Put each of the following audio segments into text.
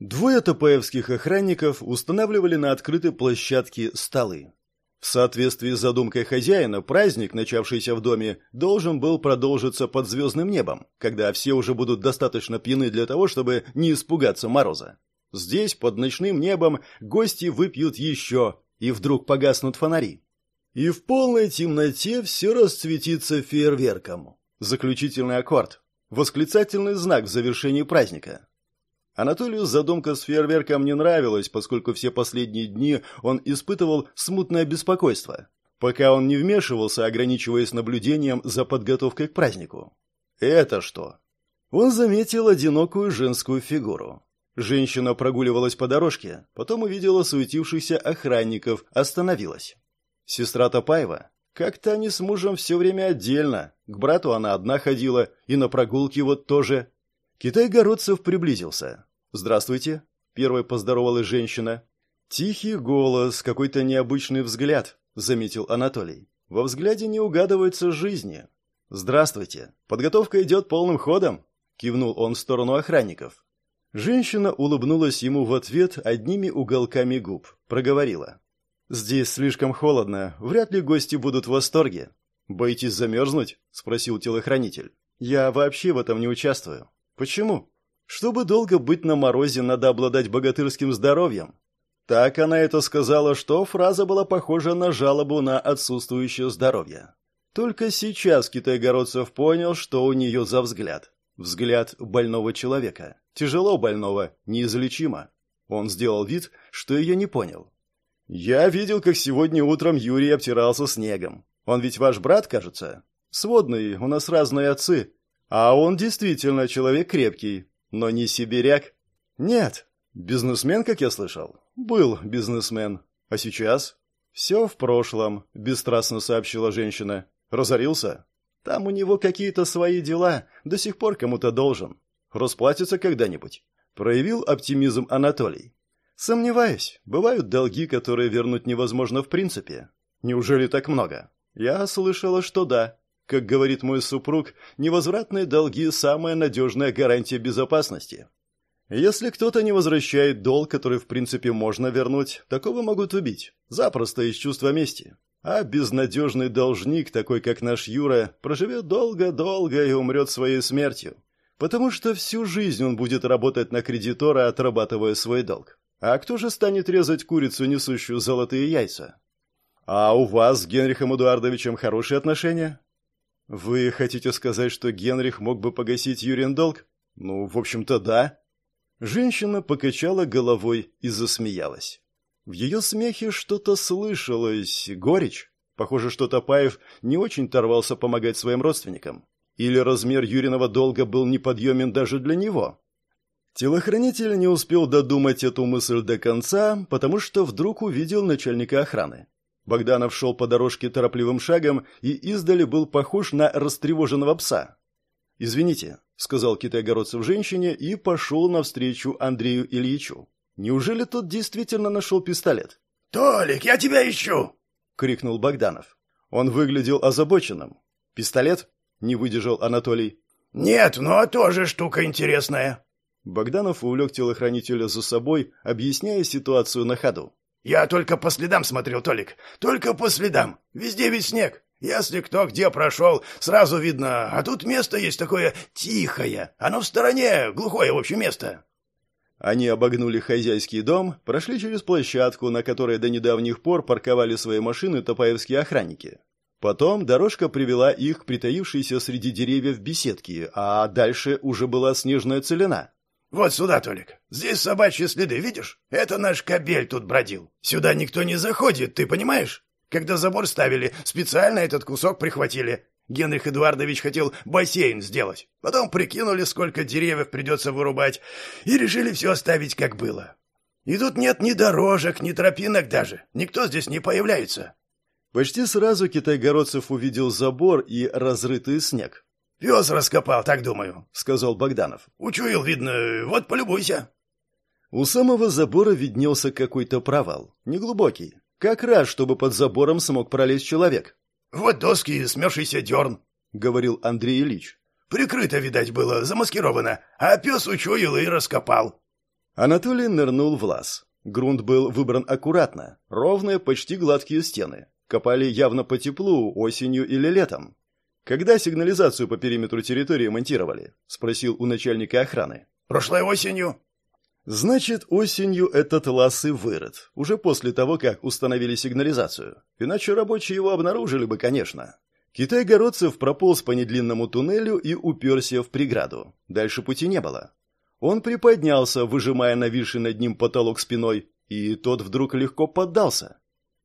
Двое топаевских охранников устанавливали на открытой площадке столы. В соответствии с задумкой хозяина, праздник, начавшийся в доме, должен был продолжиться под звездным небом, когда все уже будут достаточно пьяны для того, чтобы не испугаться мороза. Здесь, под ночным небом, гости выпьют еще, и вдруг погаснут фонари. И в полной темноте все расцветится фейерверком. Заключительный аккорд. Восклицательный знак в завершении праздника. Анатолию задумка с фейерверком не нравилась, поскольку все последние дни он испытывал смутное беспокойство, пока он не вмешивался, ограничиваясь наблюдением за подготовкой к празднику. Это что? Он заметил одинокую женскую фигуру. Женщина прогуливалась по дорожке, потом увидела суетившихся охранников, остановилась. Сестра Топаева? Как-то они с мужем все время отдельно. К брату она одна ходила, и на прогулки вот тоже. Китай-городцев приблизился. «Здравствуйте», — первой поздоровалась женщина. «Тихий голос, какой-то необычный взгляд», — заметил Анатолий. «Во взгляде не угадывается жизни». «Здравствуйте. Подготовка идет полным ходом», — кивнул он в сторону охранников. Женщина улыбнулась ему в ответ одними уголками губ, проговорила. «Здесь слишком холодно, вряд ли гости будут в восторге». «Боитесь замерзнуть?» — спросил телохранитель. «Я вообще в этом не участвую». Почему? Чтобы долго быть на морозе, надо обладать богатырским здоровьем. Так она это сказала, что фраза была похожа на жалобу на отсутствующее здоровье. Только сейчас Китайгородцев понял, что у нее за взгляд. Взгляд больного человека. Тяжело больного, неизлечимо. Он сделал вид, что ее не понял. «Я видел, как сегодня утром Юрий обтирался снегом. Он ведь ваш брат, кажется? Сводный, у нас разные отцы. А он действительно человек крепкий, но не сибиряк. Нет, бизнесмен, как я слышал. Был бизнесмен. А сейчас? Все в прошлом, бесстрастно сообщила женщина. Разорился? Там у него какие-то свои дела, до сих пор кому-то должен. Расплатится когда-нибудь. Проявил оптимизм Анатолий. Сомневаюсь, бывают долги, которые вернуть невозможно в принципе. Неужели так много? Я слышала, что да. Как говорит мой супруг, невозвратные долги – самая надежная гарантия безопасности. Если кто-то не возвращает долг, который в принципе можно вернуть, такого могут убить. Запросто из чувства мести. А безнадежный должник, такой как наш Юра, проживет долго-долго и умрет своей смертью. Потому что всю жизнь он будет работать на кредитора, отрабатывая свой долг. А кто же станет резать курицу, несущую золотые яйца? А у вас с Генрихом Эдуардовичем хорошие отношения? «Вы хотите сказать, что Генрих мог бы погасить Юрин долг?» «Ну, в общем-то, да». Женщина покачала головой и засмеялась. В ее смехе что-то слышалось, горечь. Похоже, что Топаев не очень торвался помогать своим родственникам. Или размер Юриного долга был неподъемен даже для него. Телохранитель не успел додумать эту мысль до конца, потому что вдруг увидел начальника охраны. Богданов шел по дорожке торопливым шагом и издали был похож на растревоженного пса. «Извините», — сказал китайгородцев женщине и пошел навстречу Андрею Ильичу. «Неужели тот действительно нашел пистолет?» «Толик, я тебя ищу!» — крикнул Богданов. Он выглядел озабоченным. «Пистолет?» — не выдержал Анатолий. «Нет, но тоже штука интересная». Богданов увлек телохранителя за собой, объясняя ситуацию на ходу. Я только по следам смотрел, Толик. Только по следам. Везде ведь снег. Если кто где прошел, сразу видно. А тут место есть такое тихое. Оно в стороне, глухое, в общем, место. Они обогнули хозяйский дом, прошли через площадку, на которой до недавних пор парковали свои машины топаевские охранники. Потом дорожка привела их к притаившейся среди деревьев беседке, а дальше уже была снежная целина. «Вот сюда, Толик. Здесь собачьи следы, видишь? Это наш кобель тут бродил. Сюда никто не заходит, ты понимаешь? Когда забор ставили, специально этот кусок прихватили. Генрих Эдуардович хотел бассейн сделать. Потом прикинули, сколько деревьев придется вырубать, и решили все оставить, как было. И тут нет ни дорожек, ни тропинок даже. Никто здесь не появляется». Почти сразу Китайгородцев увидел забор и разрытый снег. «Пес раскопал, так думаю», — сказал Богданов. «Учуял, видно. Вот полюбуйся». У самого забора виднелся какой-то провал. Неглубокий. Как раз, чтобы под забором смог пролезть человек. «Вот доски и смерзшийся дерн», — говорил Андрей Ильич. «Прикрыто, видать, было, замаскировано, а пес учуял и раскопал». Анатолий нырнул в лаз. Грунт был выбран аккуратно, ровные, почти гладкие стены. Копали явно по теплу, осенью или летом. «Когда сигнализацию по периметру территории монтировали?» – спросил у начальника охраны. «Прошлой осенью». «Значит, осенью этот лаз и вырыт, уже после того, как установили сигнализацию. Иначе рабочие его обнаружили бы, конечно». Китай-городцев прополз по недлинному туннелю и уперся в преграду. Дальше пути не было. Он приподнялся, выжимая нависший над ним потолок спиной, и тот вдруг легко поддался.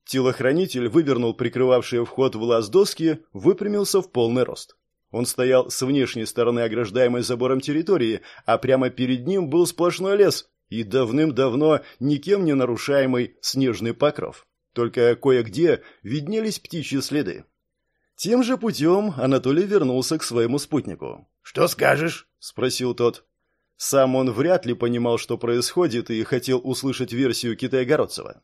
Телохранитель вывернул прикрывавшие вход в лаз доски, выпрямился в полный рост. Он стоял с внешней стороны ограждаемой забором территории, а прямо перед ним был сплошной лес и давным-давно никем не нарушаемый снежный покров. Только кое-где виднелись птичьи следы. Тем же путем Анатолий вернулся к своему спутнику. «Что скажешь?» — спросил тот. Сам он вряд ли понимал, что происходит, и хотел услышать версию Китая-Городцева.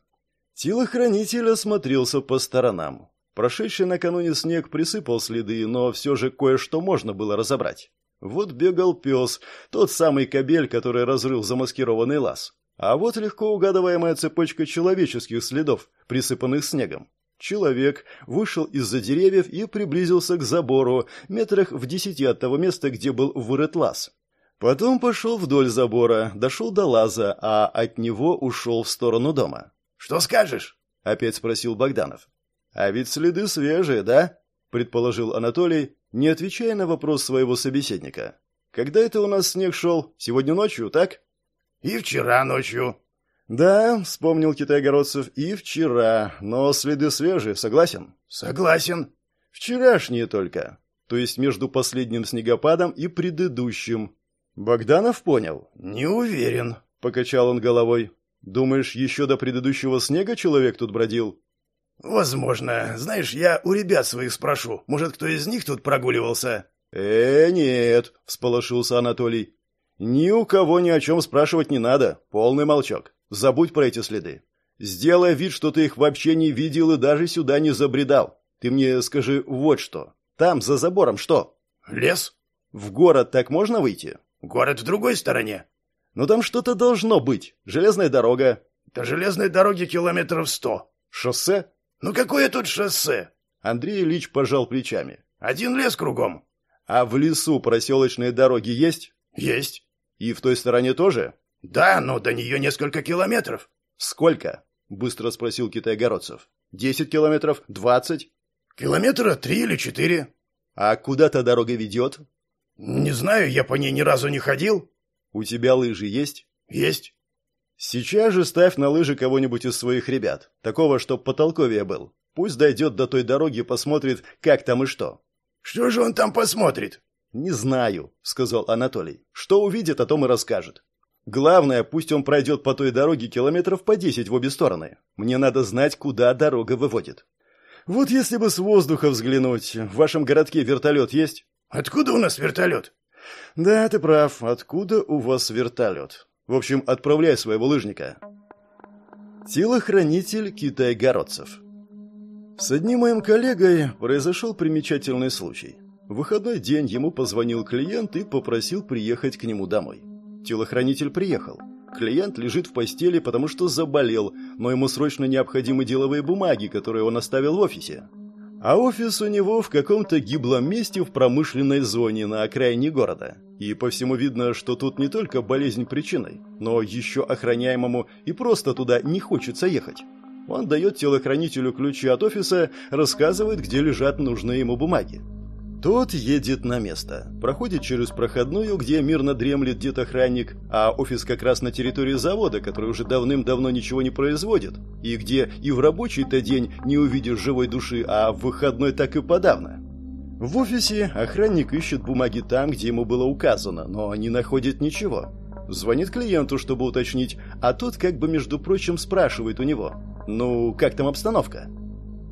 Телохранитель осмотрелся по сторонам. Прошедший накануне снег присыпал следы, но все же кое-что можно было разобрать. Вот бегал пес, тот самый кобель, который разрыл замаскированный лаз. А вот легко угадываемая цепочка человеческих следов, присыпанных снегом. Человек вышел из-за деревьев и приблизился к забору, метрах в десяти от того места, где был вырыт лаз. Потом пошел вдоль забора, дошел до лаза, а от него ушел в сторону дома. «Что скажешь?» — опять спросил Богданов. «А ведь следы свежие, да?» — предположил Анатолий, не отвечая на вопрос своего собеседника. «Когда это у нас снег шел? Сегодня ночью, так?» «И вчера ночью». «Да», — вспомнил китайгородцев, — «и вчера. Но следы свежие, согласен?» «Согласен». «Вчерашние только. То есть между последним снегопадом и предыдущим». Богданов понял. «Не уверен», — покачал он головой. Думаешь, еще до предыдущего снега человек тут бродил? Возможно. Знаешь, я у ребят своих спрошу. Может, кто из них тут прогуливался? Э, нет, всполошился Анатолий. Ни у кого ни о чем спрашивать не надо. Полный молчок. Забудь про эти следы. Сделай вид, что ты их вообще не видел и даже сюда не забредал. Ты мне скажи вот что. Там, за забором, что? Лес. В город так можно выйти? Город в другой стороне. Но там что-то должно быть. Железная дорога. До железной дороги километров сто. Шоссе? Ну какое тут шоссе? Андрей Ильич пожал плечами. Один лес кругом. А в лесу проселочные дороги есть? Есть. И в той стороне тоже? Да, но до нее несколько километров. Сколько? Быстро спросил Китай-Городцев. Десять километров? Двадцать? Километра три или четыре. А куда та дорога ведет? Не знаю, я по ней ни разу не ходил. «У тебя лыжи есть?» «Есть». «Сейчас же ставь на лыжи кого-нибудь из своих ребят. Такого, чтоб потолковее был. Пусть дойдет до той дороги, посмотрит, как там и что». «Что же он там посмотрит?» «Не знаю», — сказал Анатолий. «Что увидит, о том и расскажет. Главное, пусть он пройдет по той дороге километров по десять в обе стороны. Мне надо знать, куда дорога выводит». «Вот если бы с воздуха взглянуть. В вашем городке вертолет есть?» «Откуда у нас вертолет?» «Да, ты прав. Откуда у вас вертолет? В общем, отправляй своего лыжника». Телохранитель Китай-городцев. С одним моим коллегой произошел примечательный случай. В выходной день ему позвонил клиент и попросил приехать к нему домой. Телохранитель приехал. Клиент лежит в постели, потому что заболел, но ему срочно необходимы деловые бумаги, которые он оставил в офисе. А офис у него в каком-то гиблом месте в промышленной зоне на окраине города. И по всему видно, что тут не только болезнь причиной, но еще охраняемому и просто туда не хочется ехать. Он дает телохранителю ключи от офиса, рассказывает, где лежат нужные ему бумаги. Тот едет на место, проходит через проходную, где мирно дремлет дед-охранник, а офис как раз на территории завода, который уже давным-давно ничего не производит, и где и в рабочий-то день не увидишь живой души, а в выходной так и подавно. В офисе охранник ищет бумаги там, где ему было указано, но не находит ничего. Звонит клиенту, чтобы уточнить, а тот как бы, между прочим, спрашивает у него, «Ну, как там обстановка?»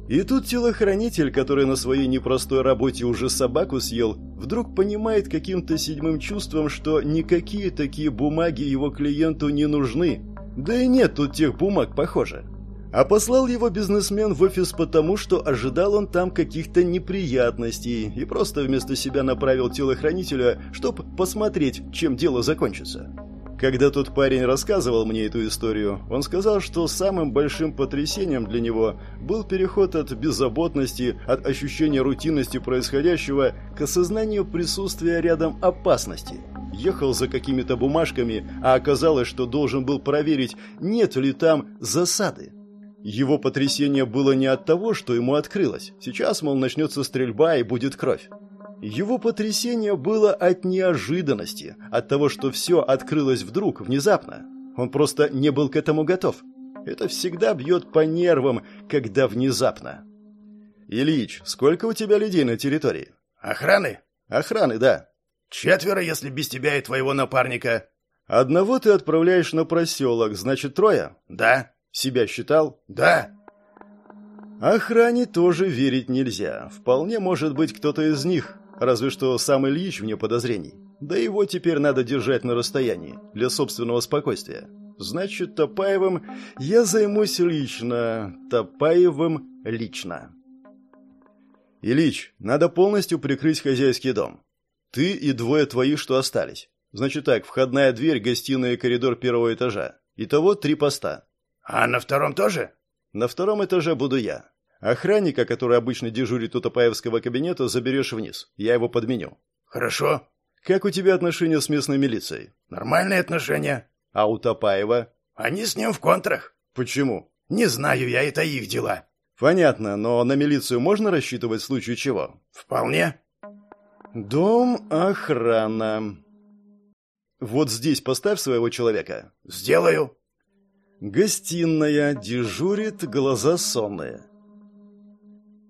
И тут телохранитель, который на своей непростой работе уже собаку съел, вдруг понимает каким-то седьмым чувством, что никакие такие бумаги его клиенту не нужны. Да и нет тут тех бумаг, похоже. А послал его бизнесмен в офис потому, что ожидал он там каких-то неприятностей и просто вместо себя направил телохранителя, чтобы посмотреть, чем дело закончится. Когда тот парень рассказывал мне эту историю, он сказал, что самым большим потрясением для него был переход от беззаботности, от ощущения рутинности происходящего к осознанию присутствия рядом опасности. Ехал за какими-то бумажками, а оказалось, что должен был проверить, нет ли там засады. Его потрясение было не от того, что ему открылось. Сейчас, мол, начнется стрельба и будет кровь. Его потрясение было от неожиданности, от того, что все открылось вдруг, внезапно. Он просто не был к этому готов. Это всегда бьет по нервам, когда внезапно. «Ильич, сколько у тебя людей на территории?» «Охраны?» «Охраны, да». «Четверо, если без тебя и твоего напарника». «Одного ты отправляешь на проселок, значит, трое?» «Да». «Себя считал?» «Да». Охране тоже верить нельзя. Вполне может быть кто-то из них. Разве что сам Ильич вне подозрений. Да его теперь надо держать на расстоянии, для собственного спокойствия. Значит, Топаевым я займусь лично. Топаевым лично. Ильич, надо полностью прикрыть хозяйский дом. Ты и двое твоих, что остались. Значит так, входная дверь, гостиная и коридор первого этажа. Итого три поста. А на втором тоже? На втором этаже буду я. Охранника, который обычно дежурит у Топаевского кабинета, заберешь вниз. Я его подменю. Хорошо. Как у тебя отношения с местной милицией? Нормальные отношения. А у Топаева? Они с ним в контрах. Почему? Не знаю я, это их дела. Понятно, но на милицию можно рассчитывать в случае чего? Вполне. Дом охрана. Вот здесь поставь своего человека. Сделаю. Гостиная дежурит, глаза сонные.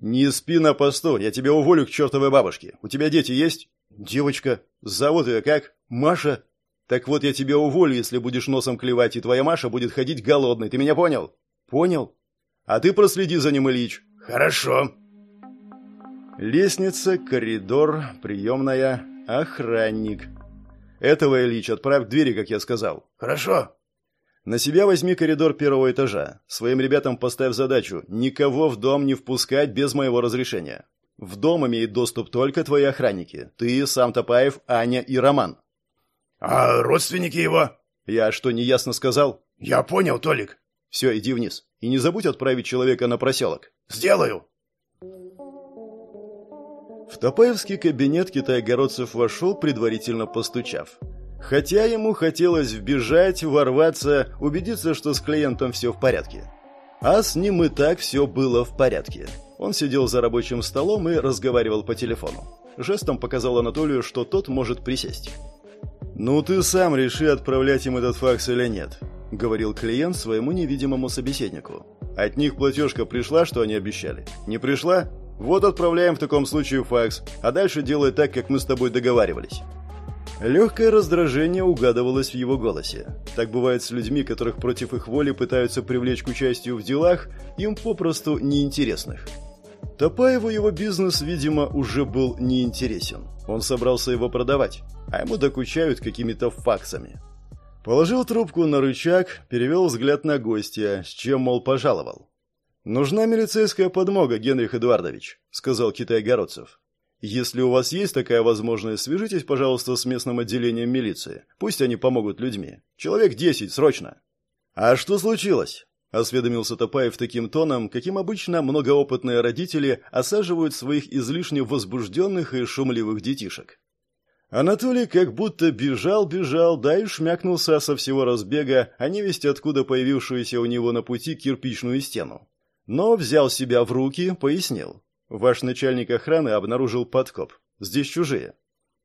«Не спи на посту, я тебя уволю к чертовой бабушке. У тебя дети есть?» «Девочка. Зовут ее как? Маша?» «Так вот я тебя уволю, если будешь носом клевать, и твоя Маша будет ходить голодной. Ты меня понял?» «Понял. А ты проследи за ним, Ильич». «Хорошо». Лестница, коридор, приемная, охранник. Этого, Ильич, отправь к двери, как я сказал. «Хорошо». На себя возьми коридор первого этажа. Своим ребятам поставь задачу никого в дом не впускать без моего разрешения. В дом имеют доступ только твои охранники. Ты, сам Топаев, Аня и Роман. А родственники его? Я что, неясно сказал? Я понял, Толик. Все, иди вниз. И не забудь отправить человека на проселок. Сделаю. В Топаевский кабинет китайгородцев вошел, предварительно постучав. Хотя ему хотелось вбежать, ворваться, убедиться, что с клиентом все в порядке. А с ним и так все было в порядке. Он сидел за рабочим столом и разговаривал по телефону. Жестом показал Анатолию, что тот может присесть. «Ну ты сам реши, отправлять им этот факс или нет», — говорил клиент своему невидимому собеседнику. «От них платежка пришла, что они обещали? Не пришла? Вот отправляем в таком случае факс, а дальше делай так, как мы с тобой договаривались». Легкое раздражение угадывалось в его голосе. Так бывает с людьми, которых против их воли пытаются привлечь к участию в делах, им попросту неинтересных. Топаеву его бизнес, видимо, уже был неинтересен. Он собрался его продавать, а ему докучают какими-то факсами. Положил трубку на рычаг, перевел взгляд на гостя, с чем, мол, пожаловал. «Нужна милицейская подмога, Генрих Эдуардович», — сказал Китай-Городцев. Если у вас есть такая возможность, свяжитесь, пожалуйста, с местным отделением милиции. Пусть они помогут людьми. Человек десять, срочно. А что случилось? Осведомился Топаев таким тоном, каким обычно многоопытные родители осаживают своих излишне возбужденных и шумливых детишек. Анатолий как будто бежал-бежал, да и шмякнулся со всего разбега, а невесть откуда появившуюся у него на пути кирпичную стену. Но взял себя в руки, пояснил. Ваш начальник охраны обнаружил подкоп. Здесь чужие.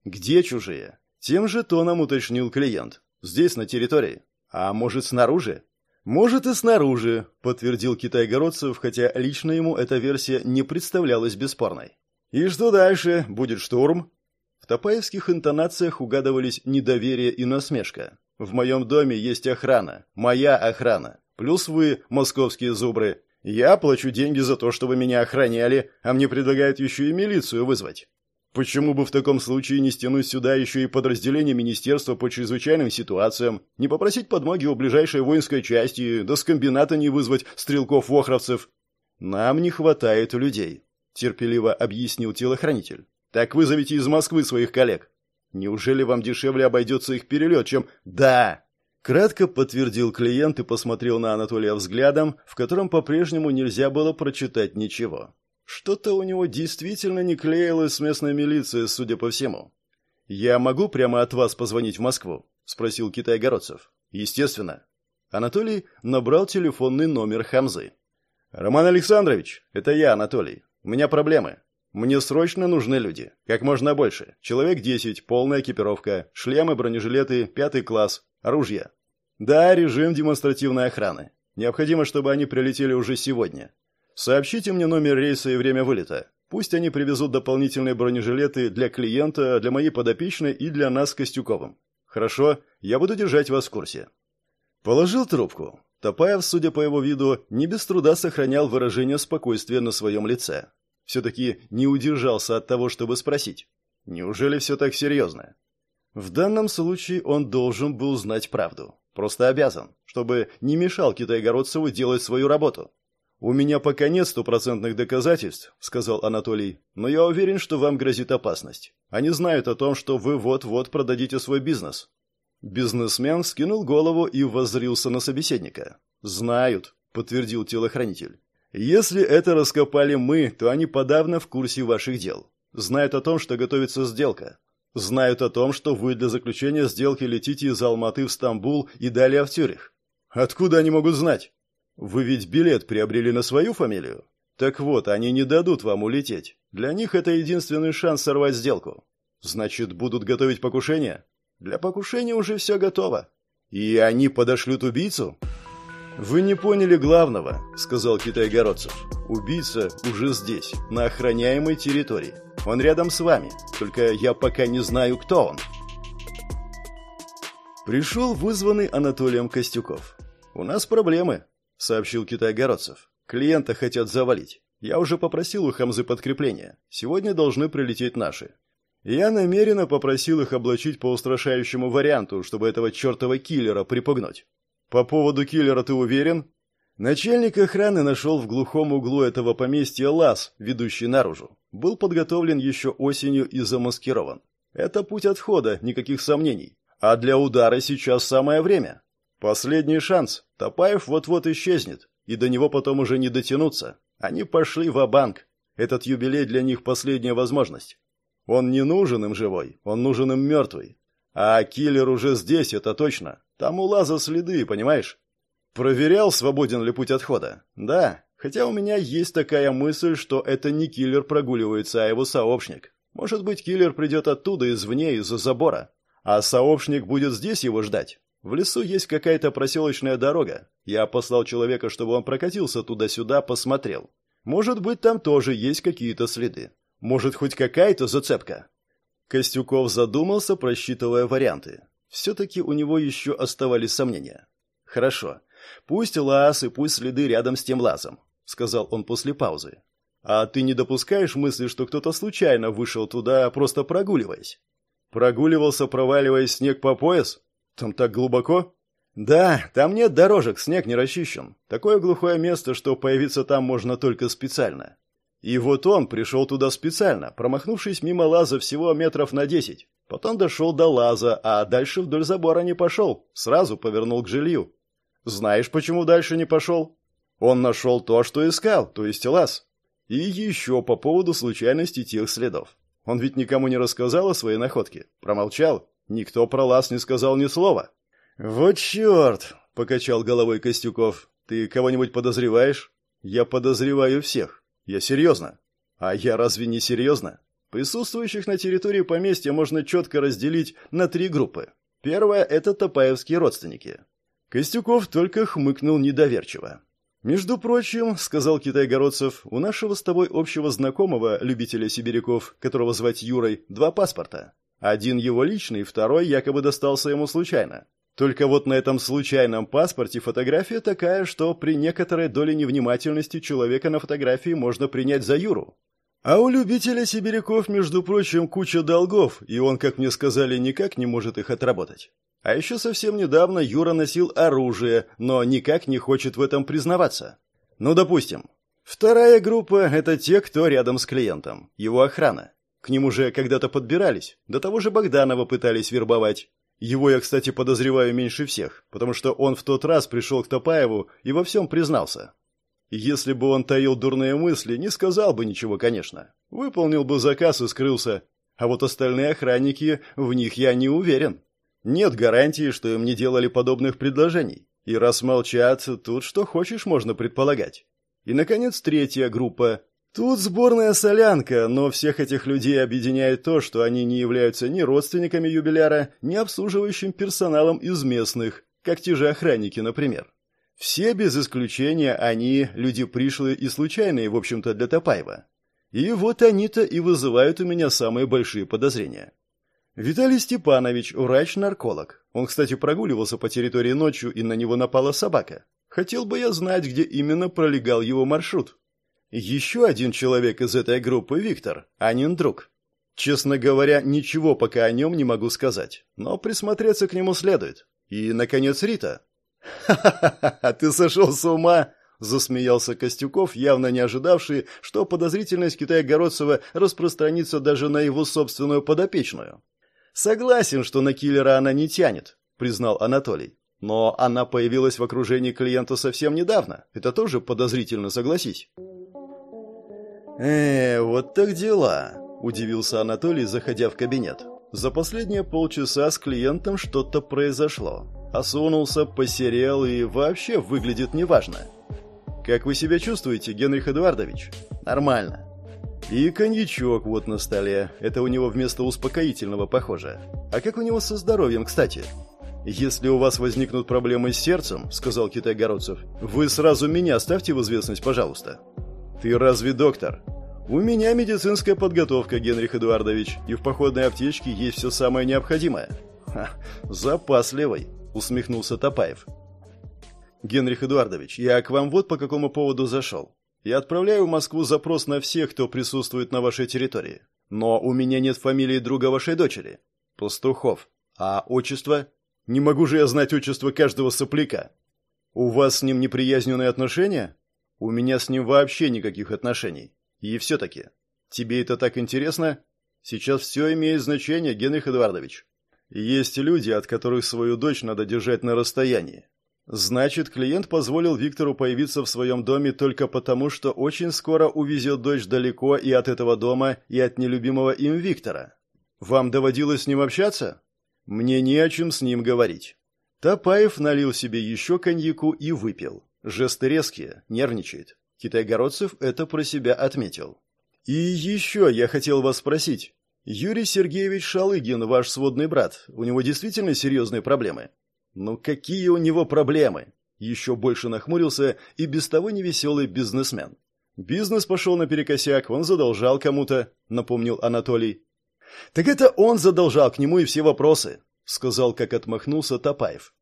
Где чужие? Тем же тоном уточнил клиент. Здесь, на территории. А может, снаружи? Может и снаружи, подтвердил китайгородцев, хотя лично ему эта версия не представлялась бесспорной. И что дальше? Будет штурм? В топаевских интонациях угадывались недоверие и насмешка. В моем доме есть охрана. Моя охрана. Плюс вы, московские зубры, я плачу деньги за то, чтобы меня охраняли, а мне предлагают еще и милицию вызвать. Почему бы в таком случае не стянуть сюда еще и подразделение Министерства по чрезвычайным ситуациям, не попросить подмоги у ближайшей воинской части, да с комбината не вызвать стрелков-вохровцев? Нам не хватает людей, терпеливо объяснил телохранитель. Так вызовите из Москвы своих коллег. Неужели вам дешевле обойдется их перелет, чем... Да! Кратко подтвердил клиент и посмотрел на Анатолия взглядом, в котором по-прежнему нельзя было прочитать ничего. Что-то у него действительно не клеилось с местной милицией, судя по всему. «Я могу прямо от вас позвонить в Москву?» – спросил Китай-Городцев. «Естественно». Анатолий набрал телефонный номер Хамзы. «Роман Александрович, это я, Анатолий. У меня проблемы. Мне срочно нужны люди. Как можно больше. Человек десять, полная экипировка, шлемы, бронежилеты, пятый класс, оружие. Да, режим демонстративной охраны. Необходимо, чтобы они прилетели уже сегодня. Сообщите мне номер рейса и время вылета. Пусть они привезут дополнительные бронежилеты для клиента, для моей подопечной и для нас с Костюковым. Хорошо, я буду держать вас в курсе. Положил трубку. Топаев, судя по его виду, не без труда сохранял выражение спокойствия на своем лице. Все-таки не удержался от того, чтобы спросить. Неужели все так серьезно? В данном случае он должен был знать правду. Просто обязан, чтобы не мешал Китайгородцеву делать свою работу. «У меня пока нет стопроцентных доказательств», — сказал Анатолий, «но я уверен, что вам грозит опасность. Они знают о том, что вы вот-вот продадите свой бизнес. Бизнесмен скинул голову и воззрился на собеседника. «Знают», — подтвердил телохранитель. «Если это раскопали мы, то они подавно в курсе ваших дел. Знают о том, что готовится сделка. Знают о том, что вы для заключения сделки летите из Алматы в Стамбул и далее в Цюрих. Откуда они могут знать? Вы ведь билет приобрели на свою фамилию? Так вот, они не дадут вам улететь. Для них это единственный шанс сорвать сделку. Значит, будут готовить покушение? Для покушения уже все готово. И они подошлют убийцу? Вы не поняли главного, сказал Китай-городцев. Убийца уже здесь, на охраняемой территории. Он рядом с вами, только я пока не знаю, кто он. Пришел вызванный Анатолием Костюков. «У нас проблемы», — сообщил Китай-городцев. «Клиента хотят завалить. Я уже попросил у Хамзы подкрепления. Сегодня должны прилететь наши. Я намеренно попросил их облачить по устрашающему варианту, чтобы этого чертова киллера припугнуть. По поводу киллера ты уверен? Начальник охраны нашел в глухом углу этого поместья лаз, ведущий наружу. Был подготовлен еще осенью и замаскирован. Это путь отхода, никаких сомнений. А для удара сейчас самое время. Последний шанс. Топаев вот-вот исчезнет, и до него потом уже не дотянуться. Они пошли в банк Этот юбилей для них последняя возможность. Он не нужен им живой, он нужен им мертвый. А киллер уже здесь, это точно. Там у Лаза следы, понимаешь? Проверял, свободен ли путь отхода? Да, хотя у меня есть такая мысль, что это не киллер прогуливается, а его сообщник. Может быть, киллер придет оттуда, извне, из-за забора. А сообщник будет здесь его ждать. В лесу есть какая-то проселочная дорога. Я послал человека, чтобы он прокатился туда-сюда, посмотрел. Может быть, там тоже есть какие-то следы. Может, хоть какая-то зацепка?» Костюков задумался, просчитывая варианты. Все-таки у него еще оставались сомнения. «Хорошо. Пусть лаз и пусть следы рядом с тем лазом», — сказал он после паузы. «А ты не допускаешь мысли, что кто-то случайно вышел туда, просто прогуливаясь?» «Прогуливался, проваливаясь снег по пояс? Там так глубоко?» «Да, там нет дорожек, снег не расчищен. Такое глухое место, что появиться там можно только специально. И вот он пришел туда специально, промахнувшись мимо лаза всего метров на десять. Потом дошел до лаза, а дальше вдоль забора не пошел, сразу повернул к жилью. Знаешь, почему дальше не пошел? Он нашел то, что искал, то есть лаз. И еще по поводу случайности тех следов. Он ведь никому не рассказал о своей находке. Промолчал. Никто про лаз не сказал ни слова. «Вот черт!» — покачал головой Костюков. «Ты кого-нибудь подозреваешь?» «Я подозреваю всех. Я серьезно. А я разве не серьезно? Присутствующих на территории поместья можно четко разделить на три группы. Первая – это топаевские родственники. Костюков только хмыкнул недоверчиво. «Между прочим, — сказал Китайгородцев, — у нашего с тобой общего знакомого, любителя сибиряков, которого звать Юрой, два паспорта. Один его личный, второй якобы достался ему случайно. Только вот на этом случайном паспорте фотография такая, что при некоторой доле невнимательности человека на фотографии можно принять за Юру. А у любителя сибиряков, между прочим, куча долгов, и он, как мне сказали, никак не может их отработать. А еще совсем недавно Юра носил оружие, но никак не хочет в этом признаваться. Ну, допустим. Вторая группа – это те, кто рядом с клиентом, его охрана. К ним уже когда-то подбирались, до того же Богданова пытались вербовать. Его я, кстати, подозреваю меньше всех, потому что он в тот раз пришел к Топаеву и во всем признался. Если бы он таил дурные мысли, не сказал бы ничего, конечно. Выполнил бы заказ и скрылся. А вот остальные охранники, в них я не уверен. Нет гарантии, что им не делали подобных предложений. И раз молчат, тут что хочешь можно предполагать. И, наконец, третья группа. Тут сборная солянка, но всех этих людей объединяет то, что они не являются ни родственниками юбиляра, ни обслуживающим персоналом из местных, как те же охранники, например. Все без исключения они люди пришлые и случайные, в общем-то, для Топаева. И вот они-то и вызывают у меня самые большие подозрения. Виталий Степанович, врач-нарколог. Он, кстати, прогуливался по территории ночью, и на него напала собака. Хотел бы я знать, где именно пролегал его маршрут. Еще один человек из этой группы, Виктор, Анин друг. Честно говоря, ничего пока о нем не могу сказать, но присмотреться к нему следует. И, наконец, Рита. «Ха-ха-ха, ты сошел с ума!» — засмеялся Костюков, явно не ожидавший, что подозрительность Китая-Городцева распространится даже на его собственную подопечную. «Согласен, что на киллера она не тянет», — признал Анатолий. «Но она появилась в окружении клиента совсем недавно. Это тоже подозрительно, согласись». «Э, вот так дела», — удивился Анатолий, заходя в кабинет. «За последние полчаса с клиентом что-то произошло. Осунулся, посерел и вообще выглядит неважно. Как вы себя чувствуете, Генрих Эдуардович? Нормально. И коньячок вот на столе. Это у него вместо успокоительного похоже. А как у него со здоровьем, кстати? Если у вас возникнут проблемы с сердцем, сказал Китай-Городцев, вы сразу меня ставьте в известность, пожалуйста. Ты разве доктор? У меня медицинская подготовка, Генрих Эдуардович, и в походной аптечке есть все самое необходимое. Ха, запасливый усмехнулся Топаев. Генрих Эдуардович, я к вам вот по какому поводу зашел. Я отправляю в Москву запрос на всех, кто присутствует на вашей территории. Но у меня нет фамилии друга вашей дочери. Пастухов. А отчество? Не могу же я знать отчество каждого сопляка. У вас с ним неприязненные отношения? У меня с ним вообще никаких отношений. И все-таки. Тебе это так интересно? Сейчас все имеет значение, Генрих Эдуардович. Есть люди, от которых свою дочь надо держать на расстоянии. Значит, клиент позволил Виктору появиться в своем доме только потому, что очень скоро увезет дочь далеко и от этого дома, и от нелюбимого им Виктора. Вам доводилось с ним общаться? Мне не о чем с ним говорить. Топаев налил себе еще коньяку и выпил. Жесты резкие, нервничает. Китайгородцев это про себя отметил. И еще я хотел вас спросить. Юрий Сергеевич Шалыгин, ваш сводный брат, у него действительно серьезные проблемы? Ну какие у него проблемы? Еще больше нахмурился и без того невеселый бизнесмен. Бизнес пошел наперекосяк, он задолжал кому-то, напомнил Анатолий. Так это он задолжал к нему и все вопросы, сказал, как отмахнулся Топаев.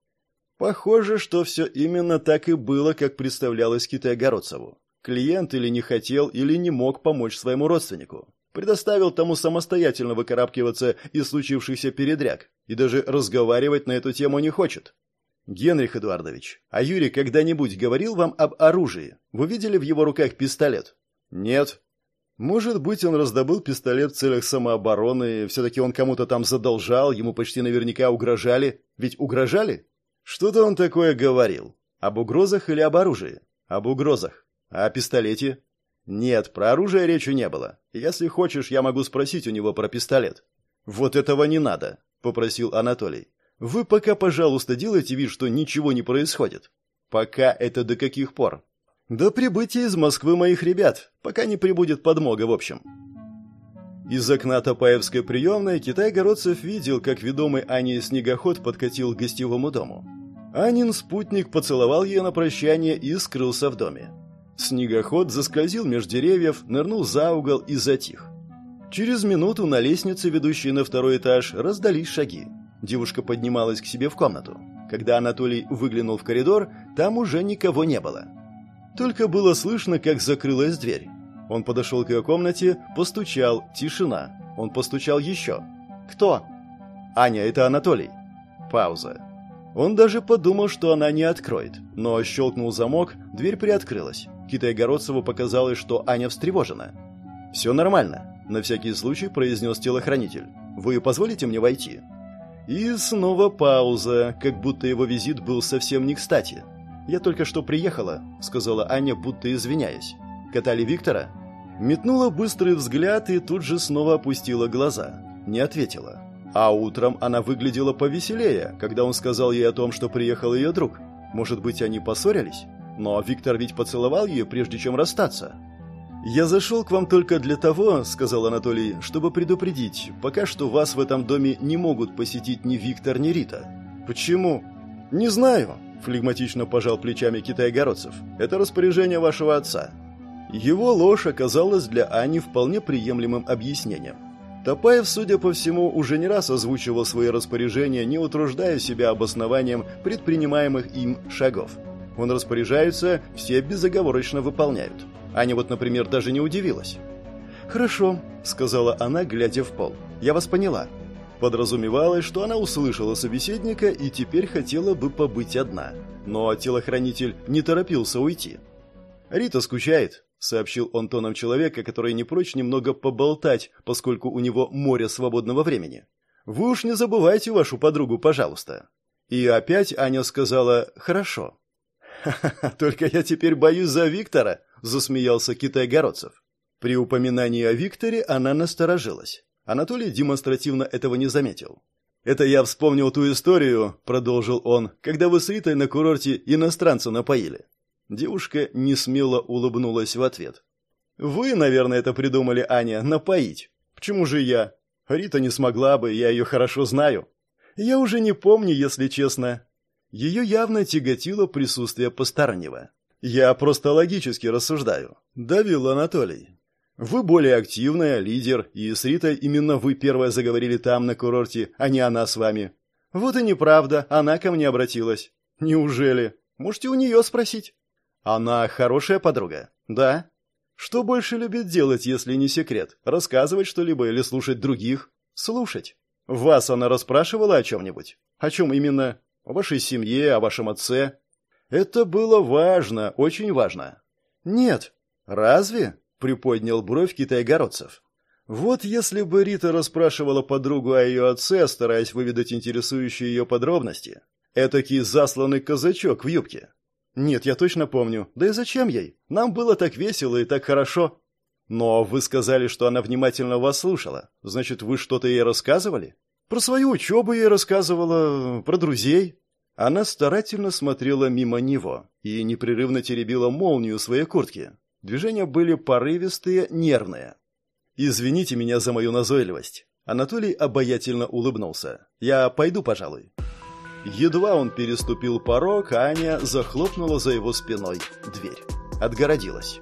Похоже, что все именно так и было, как представлялось Китайгородцеву. Клиент или не хотел, или не мог помочь своему родственнику предоставил тому самостоятельно выкарабкиваться из случившихся передряг и даже разговаривать на эту тему не хочет. Генрих Эдуардович, а Юрий когда-нибудь говорил вам об оружии? Вы видели в его руках пистолет? Нет. Может быть, он раздобыл пистолет в целях самообороны, все-таки он кому-то там задолжал, ему почти наверняка угрожали. Ведь угрожали? Что-то он такое говорил. Об угрозах или об оружии? Об угрозах. А о пистолете? Нет, про оружие речи не было. Если хочешь, я могу спросить у него про пистолет. Вот этого не надо, попросил Анатолий. Вы пока, пожалуйста, делайте вид, что ничего не происходит. Пока это до каких пор? До прибытия из Москвы моих ребят, пока не прибудет подмога, в общем. Из окна Топаевской приемной Китай-Городцев видел, как ведомый Аней снегоход подкатил к гостевому дому. Анин спутник поцеловал ее на прощание и скрылся в доме. Снегоход заскользил меж деревьев, нырнул за угол и затих. Через минуту на лестнице, ведущей на второй этаж, раздались шаги. Девушка поднималась к себе в комнату. Когда Анатолий выглянул в коридор, там уже никого не было. Только было слышно, как закрылась дверь. Он подошел к ее комнате, постучал, тишина. Он постучал еще. «Кто?» «Аня, это Анатолий». Пауза. Он даже подумал, что она не откроет, но щелкнул замок, дверь приоткрылась. Китай-Городцеву показалось, что Аня встревожена. «Все нормально», — на всякий случай произнес телохранитель. «Вы позволите мне войти?» И снова пауза, как будто его визит был совсем не кстати. «Я только что приехала», — сказала Аня, будто извиняясь. «Катали Виктора?» Метнула быстрый взгляд и тут же снова опустила глаза. Не ответила. А утром она выглядела повеселее, когда он сказал ей о том, что приехал ее друг. Может быть, они поссорились? Но Виктор ведь поцеловал ее, прежде чем расстаться. «Я зашел к вам только для того, — сказал Анатолий, — чтобы предупредить, пока что вас в этом доме не могут посетить ни Виктор, ни Рита». «Почему?» «Не знаю», — флегматично пожал плечами китайгородцев. «Это распоряжение вашего отца». Его ложь оказалась для Ани вполне приемлемым объяснением. Топаев, судя по всему, уже не раз озвучивал свои распоряжения, не утруждая себя обоснованием предпринимаемых им шагов. Он распоряжается, все безоговорочно выполняют. Аня вот, например, даже не удивилась. «Хорошо», — сказала она, глядя в пол. «Я вас поняла». Подразумевалось, что она услышала собеседника и теперь хотела бы побыть одна. Но телохранитель не торопился уйти. «Рита скучает», — сообщил он тоном человека, который не прочь немного поболтать, поскольку у него море свободного времени. «Вы уж не забывайте вашу подругу, пожалуйста». И опять Аня сказала «хорошо». «Ха-ха, только я теперь боюсь за Виктора», — засмеялся Китай-Городцев. При упоминании о Викторе она насторожилась. Анатолий демонстративно этого не заметил. «Это я вспомнил ту историю», — продолжил он, — «когда вы с Ритой на курорте иностранца напоили». Девушка несмело улыбнулась в ответ. «Вы, наверное, это придумали, Аня, напоить. Почему же я? Рита не смогла бы, я ее хорошо знаю. Я уже не помню, если честно. Ее явно тяготило присутствие постороннего. Я просто логически рассуждаю. Давил Анатолий. Вы более активная, лидер, и с Ритой именно вы первая заговорили там, на курорте, а не она с вами. Вот и неправда, она ко мне обратилась. Неужели? Можете у нее спросить. Она хорошая подруга? Да. Что больше любит делать, если не секрет? Рассказывать что-либо или слушать других? Слушать. Вас она расспрашивала о чем-нибудь? О чем именно? О вашей семье, о вашем отце? Это было важно, очень важно. Нет. Разве? Приподнял бровь китайгородцев. Вот если бы Рита расспрашивала подругу о ее отце, стараясь выведать интересующие ее подробности. Этакий засланный казачок в юбке. Нет, я точно помню. Да и зачем ей? Нам было так весело и так хорошо. Но вы сказали, что она внимательно вас слушала. Значит, вы что-то ей рассказывали? Про свою учебу ей рассказывала, про друзей. Она старательно смотрела мимо него и непрерывно теребила молнию своей куртки. Движения были порывистые, нервные. «Извините меня за мою назойливость». Анатолий обаятельно улыбнулся. «Я пойду, пожалуй». Едва он переступил порог, Аня захлопнула за его спиной дверь. Отгородилась.